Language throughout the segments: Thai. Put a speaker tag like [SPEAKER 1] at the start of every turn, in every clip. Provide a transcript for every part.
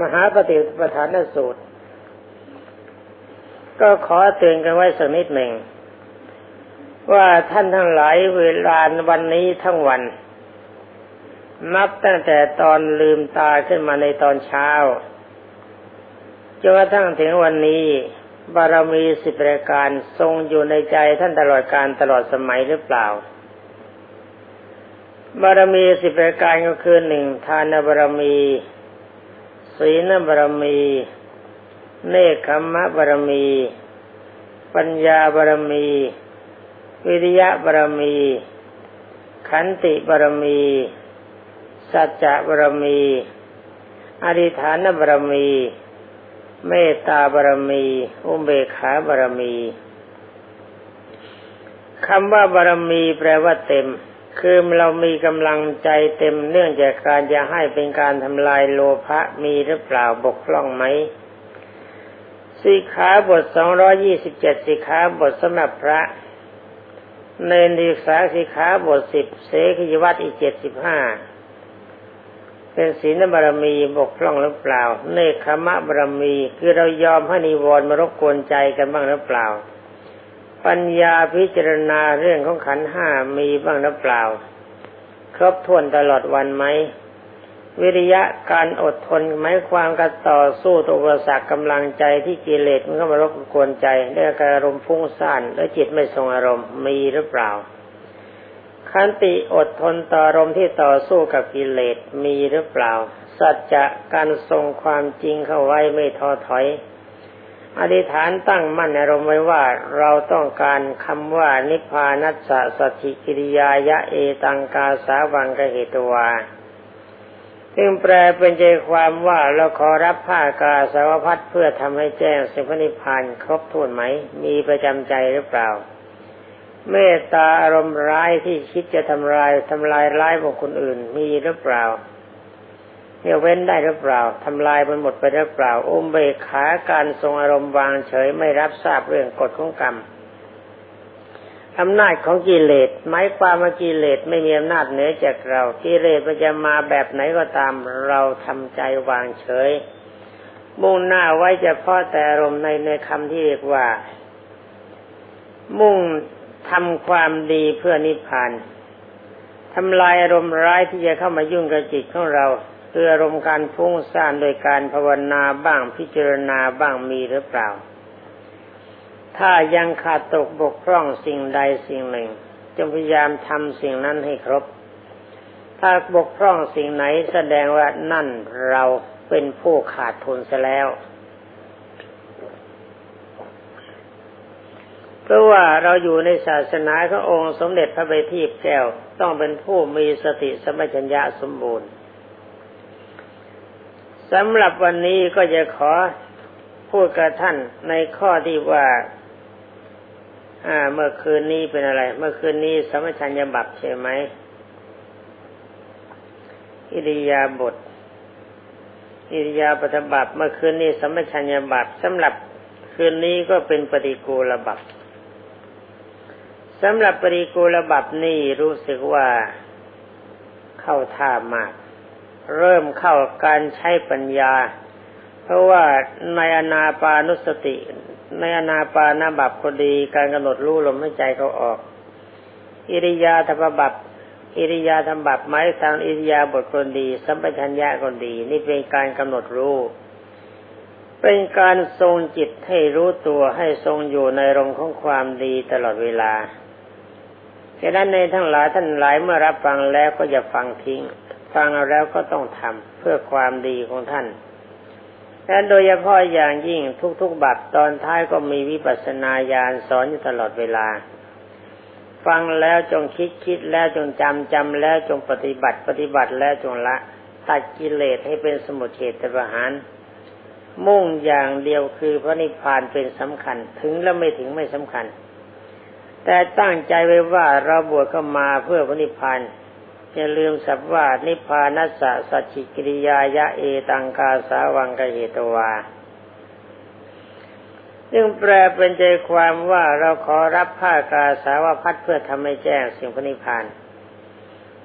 [SPEAKER 1] มหาปฏิปทานสูตร ก็ขอเตือนกันไว้สักนิดหนึ่ง ว่าท่านทั้งหลายเวลาวันนี้ทั้งวัน นับตั้งแต่ตอนลืมตาขึ้นมาในตอนเช้าจนกระทั่งถึงวันนี้บารมีสิบประการทรงอยู่ในใจท่านตลอดการตลอดสมัยหรือเปล่า บารมีสิบประการก็คือหนึ่งทานบารมี ศีลบารมี เนคขมะบารมี ปัญญาบารมี วิริยะบารมี ขันติบารมี สัจจะบารมี อธิฐานบารมี เมตตาบารมี อุเบกขาบารมีคำว่าบารมีแปลว่าเต็ม คือเรามีกำลังใจเต็มเนื่องจากการจะให้เป็นการทำลายโลภะมีหรือเปล่าบกพร่องไหมสิขาบทสองร้อยี่สิบเจ็ดสิขาบทสำหรับพระในนิสาสิขาบทสิบเสกิยวัตอีกเจ็ดสิบห้าเป็นศีลบารมีบกพร่องหรือเปล่า เนคขมะบารมีคือเรายอมให้นิวรณ์มารบกวนใจกันบ้างหรือเปล่า ปัญญาพิจารณาเรื่องของขันห้ามีบ้างหรือเปล่า ครบถ้วนตลอดวันไหม วิริยะการอดทนไหมความกันต่อสู้ตัวอุปสรรคกำลังใจที่กิเลสมันก็มารบกวนใจด้วยการอารมณ์ฟุ้งซ่านและจิตไม่ทรงอารมณ์มีหรือเปล่า ขันติอดทนต่ออารมณ์ที่ต่อสู้กับกิเลสมีหรือเปล่า สัจจะการทรงความจริงเข้าไว้ไม่ท้อถอย อธิษฐานตั้งมั่นอารมณ์ไว้ว่าเราต้องการคำว่านิพพานัสสะสติกิริยายะเอตังกาสาวังกเหตวาซึ่งแปลเป็นใจความว่าเราขอรับผ้ากาสาวพัดเพื่อทำให้แจ้งสิ่งพนิพานครบถ้วนไหม มีประจำใจหรือเปล่า เมตตาอารมณ์ร้ายที่คิดจะทำลายทำลายร้ายบุคคลอื่นมีหรือเปล่า เนี่ยเว้นได้หรือเปล่าทำลายมันหมดไปหรือเปล่าอุมเบกขาการทรงอารมณ์วางเฉยไม่รับทราบเรื่องกฎของกรรมอำนาจของกิเลสหมายความว่ากิเลสไม่มีอำนาจเหนือจากเรากิเลสมันจะมาแบบไหนก็ตามเราทำใจวางเฉย มุ่งหน้าไว้เฉพาะแต่อารมณ์ในในคำที่เรียกว่า มุ่งทำความดีเพื่อนิพพานทำลายอารมณ์ร้ายที่จะเข้ามายุ่งกับจิตของเรา คืออารมณ์การฟุ้งซ่านโดยการภาวนาบ้างพิจารณาบ้างมีหรือเปล่า ถ้ายังขาดตกบกพร่องสิ่งใดสิ่งหนึ่งจงพยายามทำสิ่งนั้นให้ครบ ถ้าบกพร่องสิ่งไหนแสดงว่านั่นเราเป็นผู้ขาดทุนซะแล้ว เพราะว่าเราอยู่ในศาสนาขององค์สมเด็จพระบัณฑิตแก้วต้องเป็นผู้มีสติสมัชัญญะสมบูรณ์ สำหรับวันนี้ก็จะขอพูดกับท่านในข้อที่ว่าอ่าเมื่อคืนนี้เป็นอะไร เมื่อคืนนี้สมชัญญบับใช่ไหมอิริยาบถอิริยาบถบับเมื่อคืนนี้สมชัญญบับสำหรับคืนนี้ก็เป็นปฏิกูลบับสำหรับปฏิกูลบับนี่รู้สึกว่าเข้าท่ามาก เริ่มเข้าการใช้ปัญญา เพราะว่าในอนาปานุสติ ในอนาปานาบับก็ดี การกำหนดรู้ลมหายใจเขาออก อิริยาธรรมบับอิริยาธรรมบับไม้ทางอิริยาบทคนดี สัมปชัญญะคนดี นี่เป็นการกำหนดรู้เป็นการทรงจิตให้รู้ตัวให้ทรงอยู่ในรงของความดีตลอดเวลาฉะนั้นในทั้งหลายท่านหลายเมื่อรับฟังแล้วก็อย่าฟังทิ้ง ฟังแล้วก็ต้องทำเพื่อความดีของท่านและโดยเฉพาะอย่างยิ่งทุกๆ บัตรตอนท้ายก็มีวิปัสสนาญาณสอนอยู่ตลอดเวลา ฟังแล้วจงคิดคิดแล้วจงจำจำแล้วจงปฏิบัติปฏิบัติแล้วจงละ ตัดกิเลสให้เป็นสมุทเฉตประหาร มุ่งอย่างเดียวคือพระนิพพานเป็นสำคัญ ถึงแล้วไม่ถึงไม่สำคัญ แต่ตั้งใจไว้ว่าเราบวชเข้ามาเพื่อพระนิพพาน อย่าลืมสับว่านิพพานัสสะสัจจิกิริยายะเอตังกาสาวังกเหตวาซึ่งแปลเป็นใจความว่าเราขอรับผ้ากาสาวพัดเพื่อทำให้แจ้งสิ่งพระนิพพาน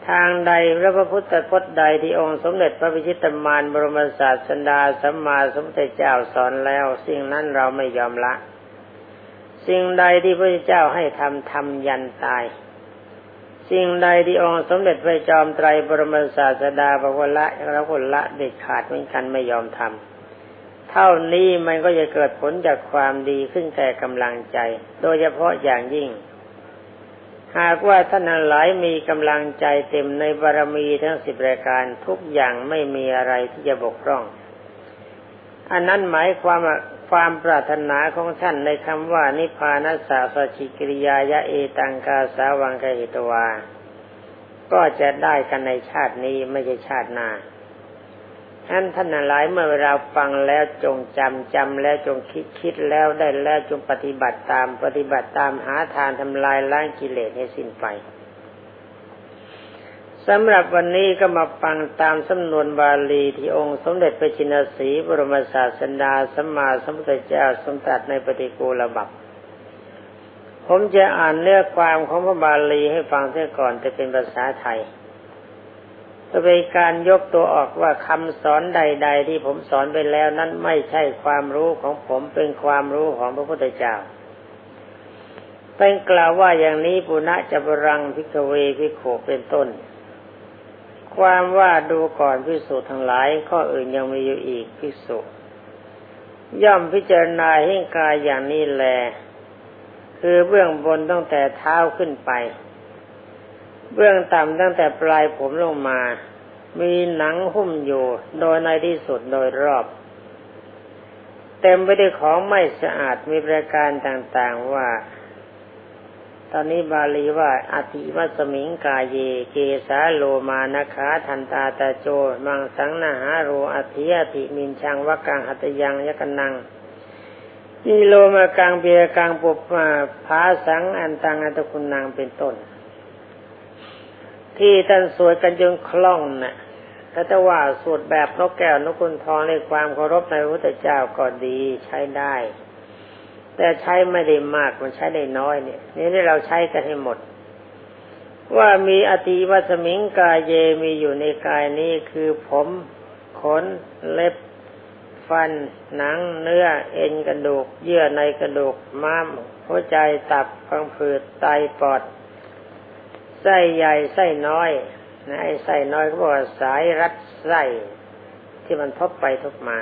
[SPEAKER 1] ทางใดพระพุทธพจน์ใดที่องค์สมเด็จพระพิชิตมารบรมศาสดาสัมมาสัมพุทธเจ้าสอนแล้ว สิ่งนั้นเราไม่ยอมละ สิ่งใดที่พระเจ้าให้ทำทำยันตาย สิ่งใดที่องค์สมเด็จพระจอมไตรบรมศาสดาบอกว่าละเราก็ละเด็ดขาดเหมือนกันไม่ยอมทำเท่านี้มันก็จะเกิดผลจากความดีขึ้นแก่กำลังใจ โดยเฉพาะอย่างยิ่ง หากว่าท่านหลายมีกำลังใจเต็มในบารมีทั้งสิบรายการทุกอย่างไม่มีอะไรที่จะบกพร่อง อันนั้นหมายความว่าความปรารถนาของท่านในคำว่านิพานัสสะสชิกิริยายะเอตังกาสาวังกหิตวา ก็จะได้กันในชาตินี้ไม่ใช่ชาติหน้าท่านท่านหลายเมื่อเราฟังแล้วจงจำจำแล้วจงคิดคิดแล้วได้แล้วจงปฏิบัติตามปฏิบัติตามหาทางทำลายล้างกิเลสให้สิ้นไป สำหรับวันนี้ก็มาฟังตามสำนวนบาลีที่องค์สมเด็จพระจินสีบรมศาสดาสัมมาสัมพุทธเจ้าสมตัดในปฏิกูลบับผมจะอ่านเนื้อความของพระบาลีให้ฟังเสียก่อนจะเป็นภาษาไทยจะเป็นการยกตัวออกว่าคำสอนใด ๆ ที่ผมสอนไปแล้วนั้นไม่ใช่ความรู้ของผมเป็นความรู้ของพระพุทธเจ้าเป็นกล่าวว่าอย่างนี้ปุณะจะบรังพิกเวพิโขเป็นต้น ความว่าดูก่อนพิสูจน์ทั้งหลาย ข้ออื่นยังมีอยู่อีกพิสูจย่อมพิจารณาให้กายอย่างนี้แล คือเบื้องบนตั้งแต่เท้าขึ้นไป เบื้องต่ำตั้งแต่ปลายผมลงมา มีหนังหุ้มอยู่ โดยในที่สุดโดยรอบ เต็มไปด้วยของไม่สะอาดมีประการต่างๆว่า ตอนนี้บาลีว่าอธิวัสมิงกาเย เกสาโลมานาคาทันตาตาโจ มังสังนาหาโรอธิยติมินชังวกังหัตยังยกนังนีโลมากังเบียกังปุปมาภาสังอันตังอัตคุณนางเป็นต้น ที่ท่านสวดกันจนคล่องนะ่ะถ้าจะว่าสวดแบบนกแก้วนกคุณทองในความเคารพในพระพุทธเจ้าก็ดีใช้ได้ แต่ใช้ไม่ได้มากมันใช้ได้น้อยเนี่ยนี่เราใช้กันให้หมด ว่ามีอติวัสมิงกายเยมีอยู่ในกายนี้คือผมขนเล็บฟัน หนัง เนื้อ เอ็นกระดูก เยื่อในกระดูก ม้าม หัวใจ ตับพังผืด ไต ปอด ไส้ใหญ่ ไส้น้อยนะไอ้ไส้น้อยเขาบอกสายรัดไส้ที่มันทบไปทบมา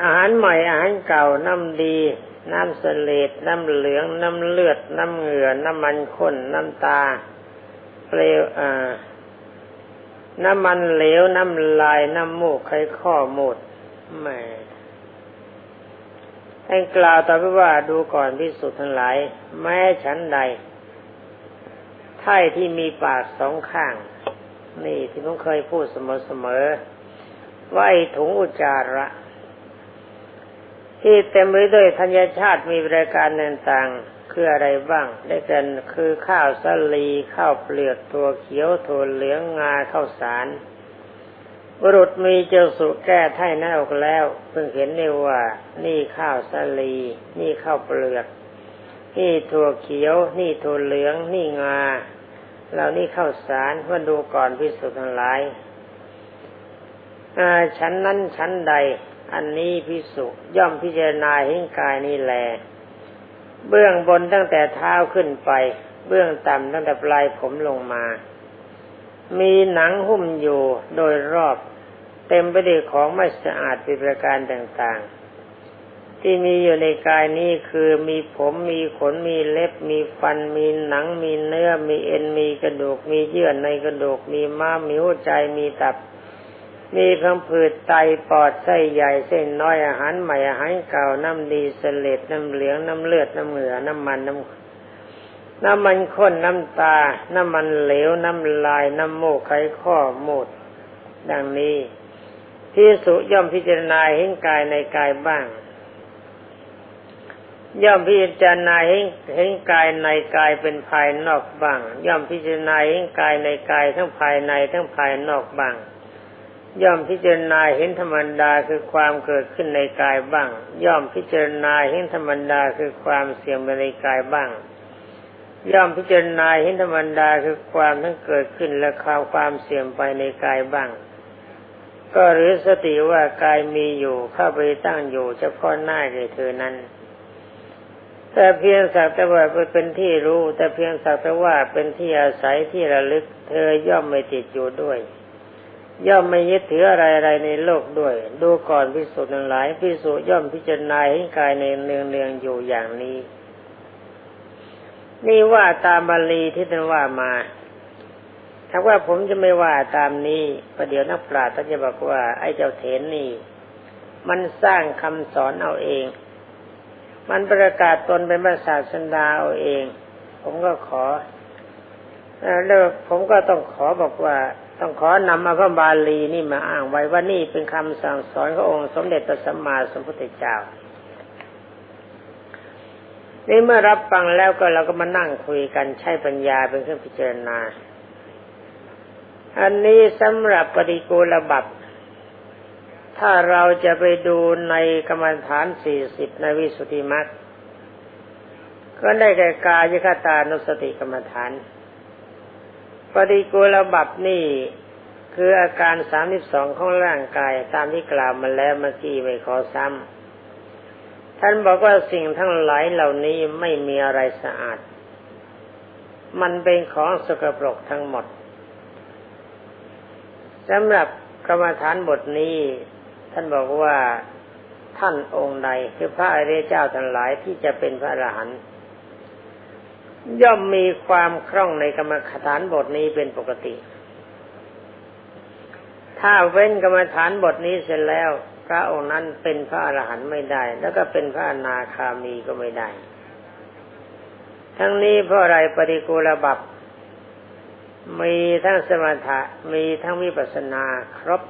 [SPEAKER 1] อาหารใหม่อาหารเก่าน้ำดี น้ำเสลดน้ำเหลือง น้ำเลือด น้ำเหงื่อ น้ำมันข้น น้ำตา เปลวอ่าน้ำมันเหลว น้ำลาย น้ำมูกไขข้อมูดแม่ให้กล่าวต่อไปว่าดูก่อนพิสุทธ์ทั้งหลาย แม้ฉันใดไถ่ที่มีปากสองข้าง นี่ที่ผมเคยพูดเสมอๆว่าไอ้ถุงอุจจาระ ที่เต็มไปด้วยธัญชาติมีรายการต่างๆคืออะไรบ้าง ได้กันคือข้าวสาลีข้าวเปลือกตัวเขียวถั่วเหลืองงาข้าวสารบุรุษมีเจ้าสุแก้ไถ่นั้นออกแล้ว เพิ่งเห็นได้ว่า นี่ข้าวสาลี นี่ข้าวเปลือก นี่ถั่วเขียว นี่ถั่วเหลือง นี่งาเรานี่ข้าวสารเพื่อดูก่อนพิสุทั้งหลายชั้นนั้นชั้นใด อันนี้พิสุย่อมพิจารณาเห็นกายนี่แล เบื้องบนตั้งแต่เท้าขึ้นไป เบื้องต่ำตั้งแต่ปลายผมลงมา มีหนังหุ้มอยู่โดยรอบ เต็มไปด้วยของไม่สะอาดเป็นประการต่างๆ ที่มีอยู่ในกายนี้คือมีผมมีขนมีเล็บ มีฟัน มีหนัง มีเนื้อ มีเอ็นมีกระดูก มีเยื่อในกระดูก มีม้ามมีหัวใจมีตับ มีพังผืดไตปอดไส้ใหญ่เส้นน้อยอาหารใหม่อาหารเก่าน้ำดีเสลดน้ำเหลืองน้ำเลือดน้ำเหงื่อน้ำมันน้ำน้ำมันข้นน้ำตา น้ำมันเหลวน้ำลายน้ำมูกไขข้อมูดดังนี้ที่สุย่อมพิจารณาเห็นกายในกายบ้าง ย่อมพิจารณาเห็นเห็นกายในกายเป็นภายนอกบ้าง ย่อมพิจารณาเห็นกายในกายทั้งภายในทั้งภายนอกบ้าง ย่อมพิจารณาเห็นธรรมดาคือความเกิดขึ้นในกายบ้าง ย่อมพิจารณาเห็นธรรมดาคือความเสื่อมในกายบ้าง ย่อมพิจารณาเห็นธรรมดาคือความทั้งเกิดขึ้นและข่าวความเสื่อมไปในกายบ้าง ก็หรือสติว่ากายมีอยู่เข้าไปตั้งอยู่เฉพาะหน้าแก่เธอนั้น แต่เพียงสักแต่ว่าเป็นที่รู้ แต่เพียงสักแต่ว่าเป็นที่อาศัยที่ระลึก เธอย่อมไม่ติดอยู่ด้วย ย่อมไม่ยึดถืออะไรอะไรในโลกด้วย ดูก่อนพิสูจน์ทั้งหลายพิสูจน์ย่อมพิจารณาเห็นกายในเนืองเนืองอยู่อย่างนี้ นี่ว่าตามบาลีที่ท่านว่ามาถ้าว่าผมจะไม่ว่าตามนี้ประเดี๋ยวนักปราชญ์จะบอกว่าไอ้เจ้าเถนนี่ มันสร้างคำสอนเอาเอง มันประกาศตนเป็นพระศาสดาเอาเอง ผมก็ขอแล้วผมก็ต้องขอบอกว่า ต้องขอนำมาพระบาลีนี่มาอ้างไว้ว่านี่เป็นคำสั่งสอนขององค์สมเด็จพระสัมมาสัมพุทธเจ้านี่เมื่อรับฟังแล้วก็เราก็มานั่งคุยกันใช้ปัญญาเป็นเครื่องพิจารณา อันนี้สำหรับปฏิกูลบับถ้าเราจะไปดูในกรรมฐานสี่สิบในวิสุทธิมรรคก็ได้แก่กายคตานุสติกรรมฐาน ปฏิกูลบับนี่คืออาการสามสิบสองของร่างกายตามที่กล่าวมาแล้วเมื่อกี้ไม่ขอซ้ำท่านบอกว่าสิ่งทั้งหลายเหล่านี้ไม่มีอะไรสะอาด มันเป็นของสกปรกทั้งหมดสำหรับกรรมฐานบทนี้ ท่านบอกว่าท่านองค์ใดคือพระอริยเจ้าทั้งหลายที่จะเป็นพระอรหันต์ ย่อมมีความคล่องในกรรมฐานบทนี้เป็นปกติ ถ้าเว้นกรรมฐานบทนี้เสร็จแล้ว พระองค์นั้นเป็นพระอรหันต์ไม่ได้ แล้วก็เป็นพระอนาคามีก็ไม่ได้ ทั้งนี้เพราะอะไรปฏิกูลบับมีทั้งสมถะมีทั้งวิปัสนาครบ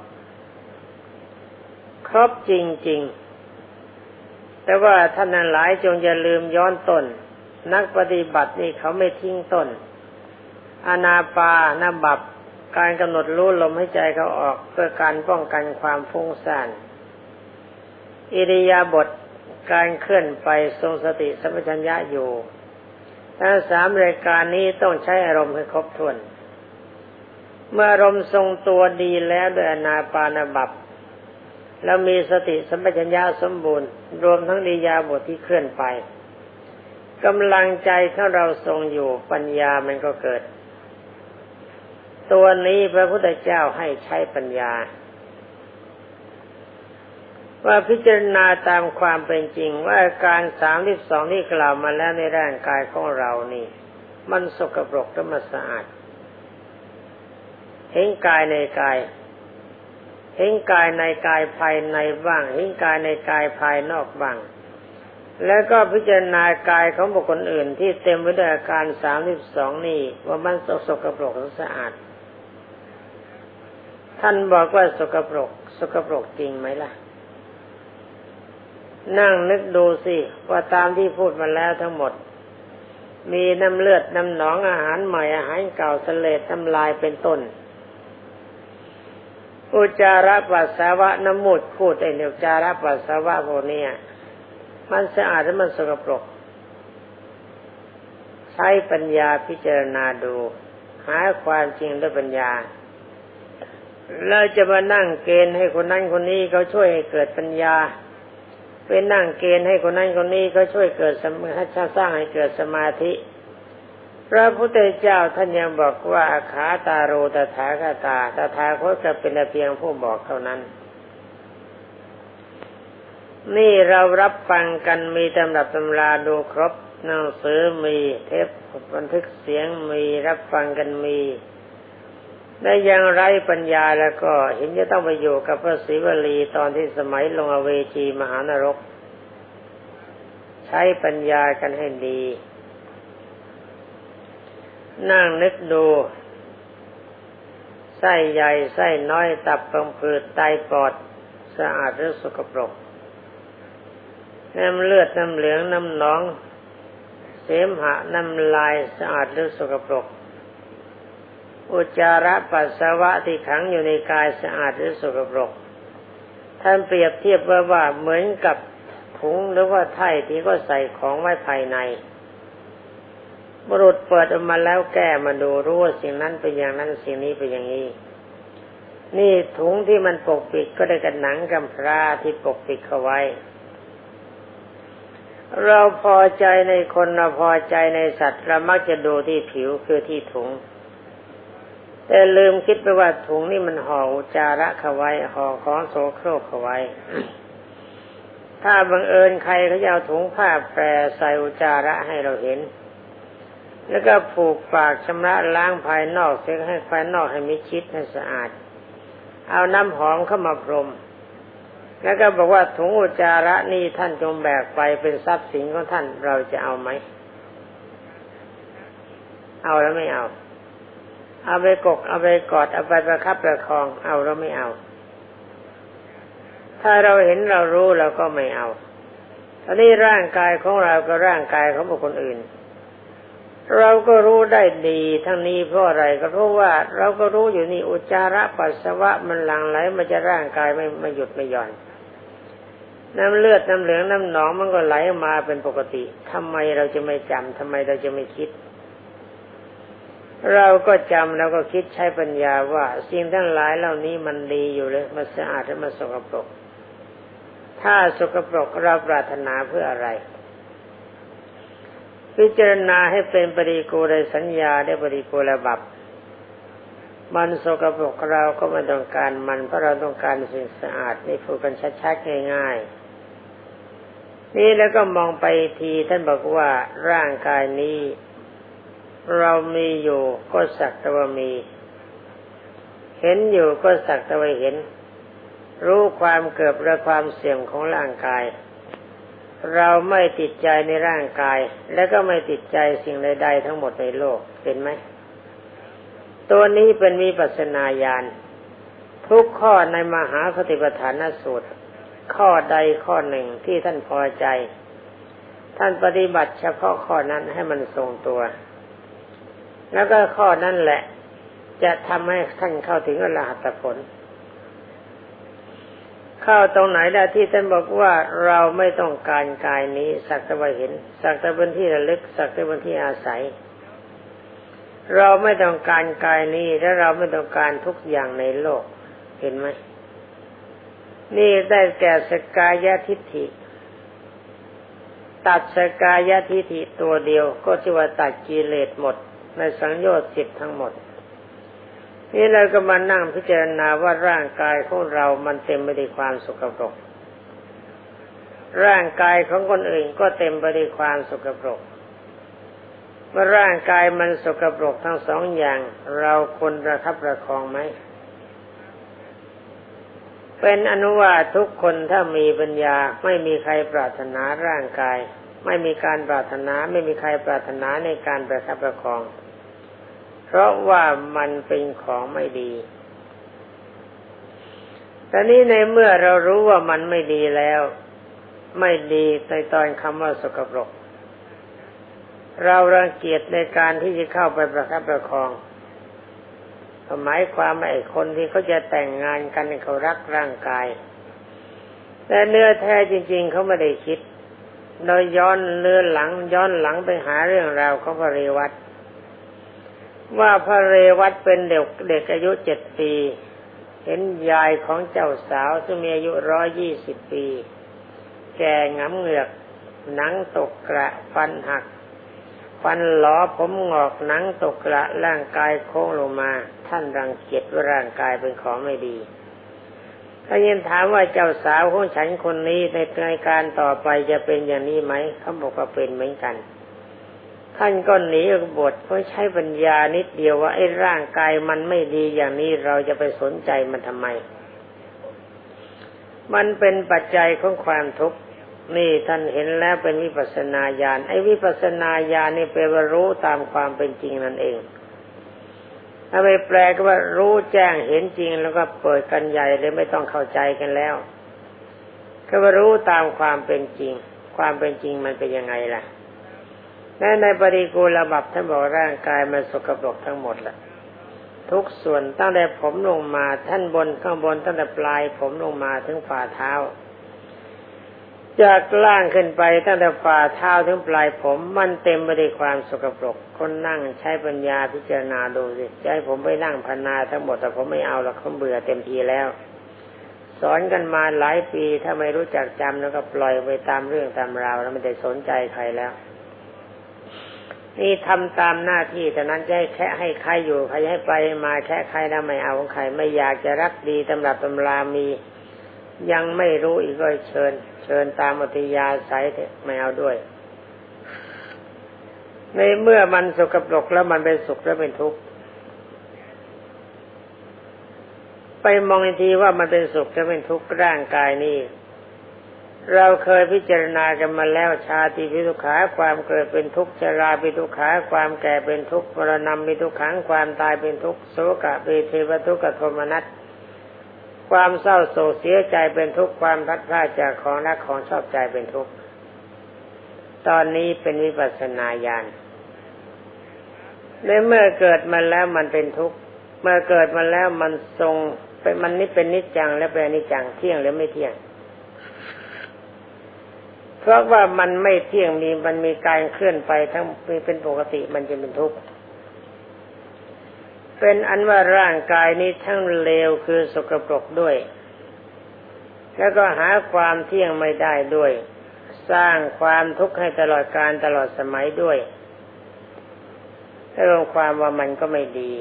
[SPEAKER 1] ครบจริง ๆ แต่ว่าท่านนั้นหลายจงอย่าลืมย้อนต้น นักปฏิบัตินี่เขาไม่ทิ้งต้นอนาปานาบับ การกำหนดรู้ลมให้ใจเขาออกเพื่อการป้องกันความฟุ้งซ่าน อิริยาบถการเคลื่อนไปทรงสติสัมปชัญญะอยู่ ทั้งสามรายการนี้ต้องใช้อารมณ์ให้ครบถ้วน เมื่ออารมณ์ทรงตัวดีแล้วด้วยอนาปานาบับ แล้วมีสติสัมปชัญญะสมบูรณ์ รวมทั้งอิริยาบถทที่เคลื่อนไป กำลังใจถ้าเราทรงอยู่ปัญญามันก็เกิด ตัวนี้พระพุทธเจ้าให้ใช้ปัญญา ว่าพิจารณาตามความเป็นจริงว่าการสามที่สองที่กล่าวมาแล้วในร่างกายของเรานี่ มันสกปรกและมันสะอาดเห็นกายในกายเห็นกายในกายภายในบ้างเห็นกายในกายภายนอกบ้าง แล้วก็พิจารณากายของบุคคลอื่น ที่เต็มไปด้วยอาการสามสิบสองนี่ว่ามันสกปรกสะอาด ท่านบอกว่าสกปรก สกปรกจริงไหมล่ะ นั่งนึกดูสิว่าตามที่พูดมาแล้วทั้งหมด มีน้ำเลือดน้ำหนองอาหารใหม่อาหารเก่าสเลดน้ำลายเป็นต้น อุจาระปัสสาวะน้ำมูดพูดไอเนอุจาระปัสสาวะพวกนี้ มันสะอาดและมันสกปรก ใช้ปัญญาพิจารณาดู หาความจริงด้วยปัญญาเราจะมานั่งเกณฑ์ให้คนนั้นคนนี้เขาช่วยให้เกิดปัญญาไปนั่งเกณฑ์ให้คนนั้นคนนี้ก็ช่วยเกิดสมาธิสร้างให้เกิดสมาธิ พระพุทธเจ้าท่านยังบอกว่าขาตาโรตถาคตาตถาคตก็เป็นเพียงผู้บอกเท่านั้น นี่เรารับฟังกันมีตำรับตำราดูครบหนังสือมีเทปบันทึกเสียงมีรับฟังกันมีและยังไรปัญญาแล้วก็เห็นจะต้องไปอยู่กับพระศิวลีตอนที่สมัยลงอเวจีมหานรก ใช้ปัญญากันให้ดี นั่งนึกดูไส้ใหญ่ไส้น้อยตับปังผืดไตปอดสะอาดหรือสกปรก น้ำเลือดน้ำเหลืองน้ำหนอง เสมหะน้ำลายสะอาดหรือสกปรก อุจจาระปัสสาวะที่ขังอยู่ในกายสะอาดหรือสกปรก ท่านเปรียบเทียบว่าว่าเหมือนกับถุงหรือว่าไถ่ที่ก็ใส่ของไว้ภายใน บุรุษเปิดออกมาแล้วแก้มาดูรู้ว่าสิ่งนั้นเป็นอย่างนั้นสิ่งนี้เป็นอย่างนี้ นี่ถุงที่มันปกปิดก็ได้กันหนังกำพร้าที่ปกปิดเขาไว้ เราพอใจในคนเราพอใจในสัตว์เรามักจะดูที่ผิวคือที่ถุง แต่ลืมคิดไปว่าถุงนี่มันห่ออุจาระเขาไว้ห่อของโสโครกเขาไว้ ถ้าบังเอิญใครเขาเอาถุงผ้าแปรใส่อุจาระให้เราเห็น แล้วก็ผูกปากชำระล้างภายนอกเสียให้ภายนอกให้มิชิดให้สะอาด เอาน้ำหอมเข้ามาพรม แล้วก็บอกว่าถุงอุจาระนี่ท่านจงแบกไปเป็นทรัพย์สินของท่านเราจะเอาไหม เอาแล้วไม่เอา เอาไปกกเอาไปกอดเอาไปประคับประคองเอาแล้วไม่เอา ถ้าเราเห็นเรารู้เราก็ไม่เอาตอนนี้ร่างกายของเราก็ร่างกายของบุคคลอื่น เราก็รู้ได้ดีทั้งนี้เพราะอะไรก็เพราะว่า เราก็รู้อยู่นี่อุจจาระปัสสาวะมันหลั่งไหลมันจะร่างกายไม่ไม่หยุดไม่หย่อน น้ำเลือดน้ำเหลืองน้ำหนองมันก็ไหลมาเป็นปกติทำไมเราจะไม่จำทำไมเราจะไม่คิด เราก็จำแล้วก็คิดใช้ปัญญาว่าสิ่งทั้งหลายเหล่านี้มันดีอยู่เลยมันสะอาดและมันสกปรก ถ้าสกปรกเราปรารถนาเพื่ออะไร พิจารณาให้เป็นปริโกูลสัญญาได้ปริโกูลบับมันสกปรกเราก็ไม่ต้องการมันเพราะเราต้องการสิ่งสะอาดนี่พูดกันชัดๆง่ายๆ นี่แล้วก็มองไปทีท่านบอกว่าร่างกายนี้ เรามีอยู่ก็สักแต่ว่ามี เห็นอยู่ก็สักแต่ว่าเห็น รู้ความเกิดและความเสื่อมของร่างกาย เราไม่ติดใจในร่างกาย และก็ไม่ติดใจสิ่งใดๆทั้งหมดในโลกเห็นไหมตัวนี้เป็นมีปัสนาญาณทุกข้อในมหาสติปัฏฐานสูตร ข้อใดข้อหนึ่งที่ท่านพอใจ ท่านปฏิบัติเฉพาะข้อนั้นให้มันทรงตัว แล้วก็ข้อนั้นแหละ จะทำให้ท่านเข้าถึงอรหัตผล เข้าตรงไหนได้ที่ท่านบอกว่าเราไม่ต้องการกายนี้ สักแต่ว่าเห็น สักแต่เป็นที่ระลึก สักแต่เป็นที่อาศัยเราไม่ต้องการกายนี้และเราไม่ต้องการทุกอย่างในโลก เห็นไหม นี่ได้แก่สกายทิฏฐิ ตัดสกายทิฏฐิตัวเดียวก็ชื่อว่าตัดกิเลสหมด ในสังโยชน์สิบทั้งหมด นี่เราก็มานั่งพิจารณาว่าร่างกายของเรามันเต็มไปด้วยความสกปรก ร่างกายของคนอื่นก็เต็มไปด้วยความสกปรกเมื่อร่างกายมันสกปรกทั้งสองอย่าง เราควรระคับประคองไหม เป็นอนุวาทุกคนถ้ามีปัญญาไม่มีใครปรารถนาร่างกาย ไม่มีการปรารถนาไม่มีใครปรารถนาในการประคับประคอง เพราะว่ามันเป็นของไม่ดีแต่นี้ในเมื่อเรารู้ว่ามันไม่ดีแล้ว ไม่ดีในตอนคำว่าสกปรก เรารังเกียจในการที่จะเข้าไปประคับประคอง หมายความว่าไอ้คนที่เขาจะแต่งงานกันเขารักร่างกาย แต่เนื้อแท้จริง ๆเขาไม่ได้คิด โดยย้อนเลื่อนหลัง ย้อนหลังไปหาเรื่องราวของพระเรวัตว่าพระเรวัตเป็นเด็กเด็กอายุเจ็ดปี เห็นยายของเจ้าสาวซึ่งมีอายุร้อยยี่สิบปี แก่งำเหงือก หนังตกกระฟันหัก ฟันหลอผมงอกหนังตกกระร่างกายโค้งลงมา ท่านรังเกียจว่าร่างกายเป็นของไม่ดี ถ้ายินถามว่าเจ้าสาวของฉันคนนี้ในการต่อไปจะเป็นอย่างนี้ไหมเขาบอกว่าเป็นเหมือนกัน ท่านก็หนีกบทเพราะใช้ปัญญานิดเดียวว่าไอ้ร่างกายมันไม่ดีอย่างนี้เราจะไปสนใจมันทำไม มันเป็นปัจจัยของความทุกข์ นี่ท่านเห็นแล้วเป็นวิปัสนาญาณไอ้วิปัสนาญาณนี่แปลว่ารู้ตามความเป็นจริงนั่นเองถ้าไปแปลก็ว่ารู้แจ้งเห็นจริงแล้วก็เปิดกันใหญ่เลยไม่ต้องเข้าใจกันแล้วก็ว่ารู้ตามความเป็นจริง ความเป็นจริงมันเป็นยังไงล่ะและในปริกูลบับท่านบอกร่างกายมันสกปรกทั้งหมดแหละทุกส่วนตั้งแต่ผมลงมาท่านบนข้างบนตั้งแต่ปลายผมลงมาถึงฝ่าเท้า จากล่างขึ้นไปตั้งแต่ฝ่าเท้าถึงปลายผม มันเต็มไปด้วยความสกปรก คนนั่งใช้ปัญญาพิจารณาดูสิจะให้ผมไปนั่งพนาทั้งหมดแต่ผมไม่เอาหรอกเขาเบื่อเต็มทีแล้ว สอนกันมาหลายปีถ้าไม่รู้จักจำแล้วก็ปล่อยไปตามเรื่องตามราวแล้วไม่ได้สนใจใครแล้ว นี่ทำตามหน้าที่แต่นั้นจะให้แค่ให้ใครอยู่ใครให้ไปมาแค่ใครแล้วไม่เอาของใครไม่อยากจะรักดีตำรับตำรามี ยังไม่รู้อีกก็เชิญ เชิญตามอติยาสายเถอะไม่เอาด้วย ในเมื่อมันสุกปรกแล้วมันเป็นสุขแล้วเป็นทุกข์ไปมองอีกทีว่ามันเป็นสุขจะเป็นทุกข์ร่างกายนี้เราเคยพิจารณากันมาแล้วชาติพิทุขาความเกิดเป็นทุกข์ชราพิทุขาความแก่เป็นทุกข์มรณะพิทุขังความตายเป็นทุกข์โสกะเปเทวทุกขโทมนัส ความเศร้าโศกเสียใจเป็นทุกข์ความพัดพลาดจากของรักของชอบใจเป็นทุกข์ตอนนี้เป็นวิปัสสนาญาณในเมื่อเกิดมาแล้วมันเป็นทุกข์เมื่อเกิดมาแล้วมันทรงเป็นมันนี่เป็นนิจจังและเป็นนิจจังเที่ยงหรือไม่เที่ยง เพราะว่ามันไม่เที่ยงมีมันมีการเคลื่อนไปทั้งเป็นปกติมันจะเป็นทุกข์ เป็นอันว่าร่างกายนี้ทั้งเลวคือสกปรกด้วย แล้วก็หาความเที่ยงไม่ได้ด้วย สร้างความทุกข์ให้ตลอดการตลอดสมัยด้วยถ้ารวมความว่ามันก็ไม่ดี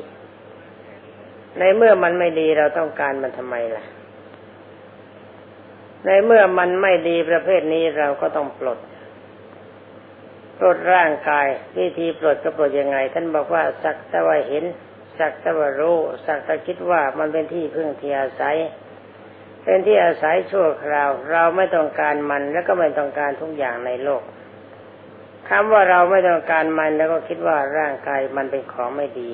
[SPEAKER 1] ในเมื่อมันไม่ดีเราต้องการมันทำไมล่ะ ในเมื่อมันไม่ดีประเภทนี้เราก็ต้องปลดปลดร่างกาย วิธีปลดก็ปลดยังไง ท่านบอกว่าสักแต่ว่าเห็น สักแต่ว่ารู้สักแต่คิดว่ามันเป็นที่พึ่งที่อาศัย เป็นที่อาศัยชั่วคราว เราไม่ต้องการมันแล้วก็ไม่ต้องการทุกอย่างในโลกคำว่าเราไม่ต้องการมันแล้วก็คิดว่าร่างกายมันเป็นของไม่ดี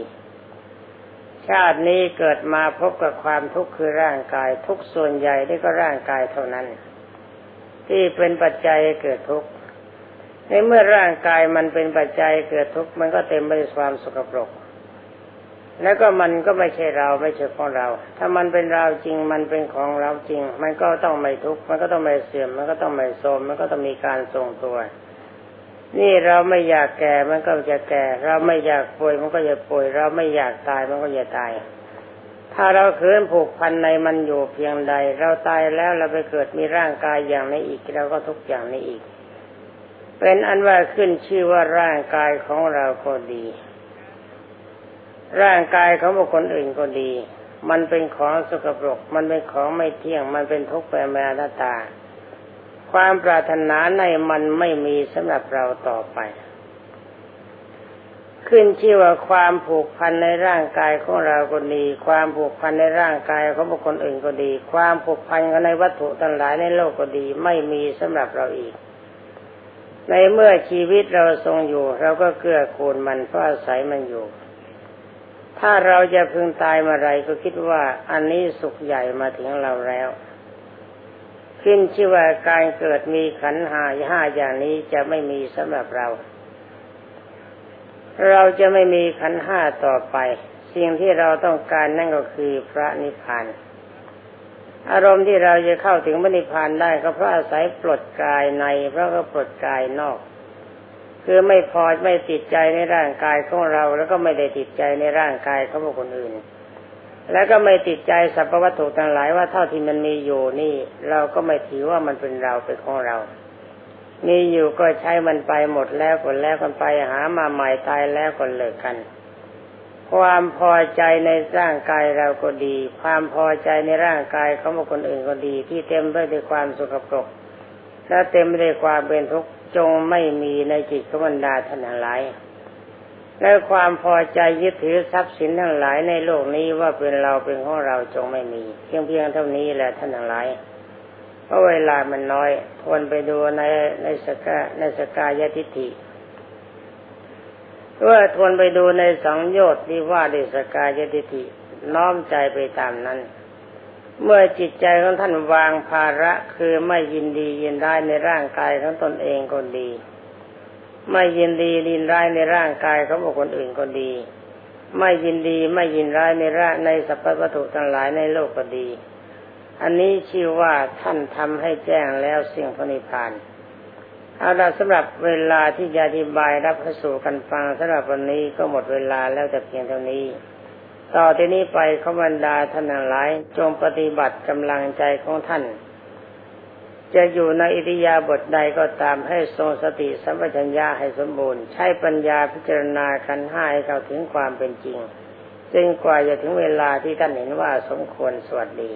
[SPEAKER 1] ชาตินี้เกิดมาพบกับความทุกข์คือร่างกาย ทุกส่วนใหญ่นี่ก็ร่างกายเท่านั้น ที่เป็นปัจจัยเกิดทุกข์ในเมื่อร่างกายมันเป็นปัจจัยเกิดทุกข์มันก็เต็มไปด้วยความสกปรก แล้วก็มันก็ไม่ใช่เราไม่ใช่ของเรา ถ้ามันเป็นเราจริง มันเป็นของเราจริง มันก็ต้องไม่ทุกข์ มันก็ต้องไม่เสื่อม มันก็ต้องไม่โทรมมันก็ต้องมีการทรงตัว นี่เราไม่อยากแก่ มันก็จะแก่ เราไม่อยากป่วย มันก็จะป่วย เราไม่อยากตาย มันก็จะตาย ถ้าเราเคืนผูกพันในมันอยู่เพียงใด เราตายแล้วเราไปเกิดมีร่างกายอย่างนี้อีกเราก็ทุกอย่างนี้อีก เป็นอันว่าขึ้นชื่อว่าร่างกายของเราก็ดี ร่างกายของบุคคลอื่นก็ดี มันเป็นของสกปรก มันเป็นของไม่เที่ยง มันเป็นทุกข์แปรมาหน้าตา ความปรารถนาในมันไม่มีสำหรับเราต่อไป ขึ้นชื่อว่าความผูกพันในร่างกายของเราก็ดี ความผูกพันในร่างกายของบุคคลอื่นก็ดี ความผูกพันกันในวัตถุต่างหลายในโลกก็ดี ไม่มีสำหรับเราอีกในเมื่อชีวิตเราทรงอยู่ เราก็เกื้อกูลมันเพราะอาศัยมันอยู่ ถ้าเราจะพึงตายเมื่อไรก็คิดว่าอันนี้สุขใหญ่มาถึงเราแล้ว ขึ้นชื่อว่าการเกิดมีขันหาห้าอย่างนี้จะไม่มีสำหรับเรา เราจะไม่มีขันห้าต่อไป สิ่งที่เราต้องการนั่นก็คือพระนิพพานอารมณ์ที่เราจะเข้าถึงพระนิพพานได้ก็เพราะอาศัยปลดกายในเพราะก็ปลดกายนอก คือไม่พอไม่ติดใจในร่างกายของเรา แล้วก็ไม่ได้ติดใจในร่างกายของคนอื่น แล้วก็ไม่ติดใจสรรพวัตถุต่างหลายว่าเท่าที่มันมีอยู่นี่ เราก็ไม่ถือว่ามันเป็นเราเป็นของเรา มีอยู่ก็ใช้มันไปหมดแล้วก็แล้วกันไปหามาใหม่ตายแล้วก็เลิกกัน ความพอใจในร่างกายเราก็ดี ความพอใจในร่างกายของบุคคลอื่นก็ดี ที่เต็มไปด้วยความสกปรกและเต็มไปด้วยความเป็นทุกข์ จงไม่มีในจิตขบรรดาท่านทั้งหลายและความพอใจยึดถือทรัพย์สินทั้งหลายในโลกนี้ว่าเป็นเราเป็นของเราจงไม่มี เพียงเพียงเท่านี้แหละท่านทั้งหลายเพราะเวลามันน้อยทวนไปดูในในสกาในสกายทิฏฐิเมื่อทวนไปดูในสังโยชน์ที่ว่าด้วยสกายทิฏฐิน้อมใจไปตามนั้น เมื่อจิตใจของท่านวางภาระคือไม่ยินดียินได้ในร่างกายของตนเองก็ดี ไม่ยินดียินร้ายในร่างกายของบุคคลอื่นก็ดี ไม่ยินดีไม่ยินร้ายในร่างในสรรพวัตถุทั้งหลายในโลกก็ดี อันนี้ชื่อว่าท่านทำให้แจ้งแล้วสิ่งพระนิพพานเอาละสำหรับเวลาที่จะอธิบายรับเข้าสู่กันฟังสำหรับวันนี้ก็หมดเวลาแล้วแต่เพียงเท่านี้ ต่อที่นี้ไปขบันดาท่านหลาย จงปฏิบัติกำลังใจของท่าน จะอยู่ในอิริยาบถใดก็ตามให้ทรงสติสัมปชัญญะให้สมบูรณ์ ใช้ปัญญาพิจารณาขันห้าให้เข้าถึงความเป็นจริงจนกว่าจะถึงเวลาที่ท่านเห็นว่าสมควรสวัสดี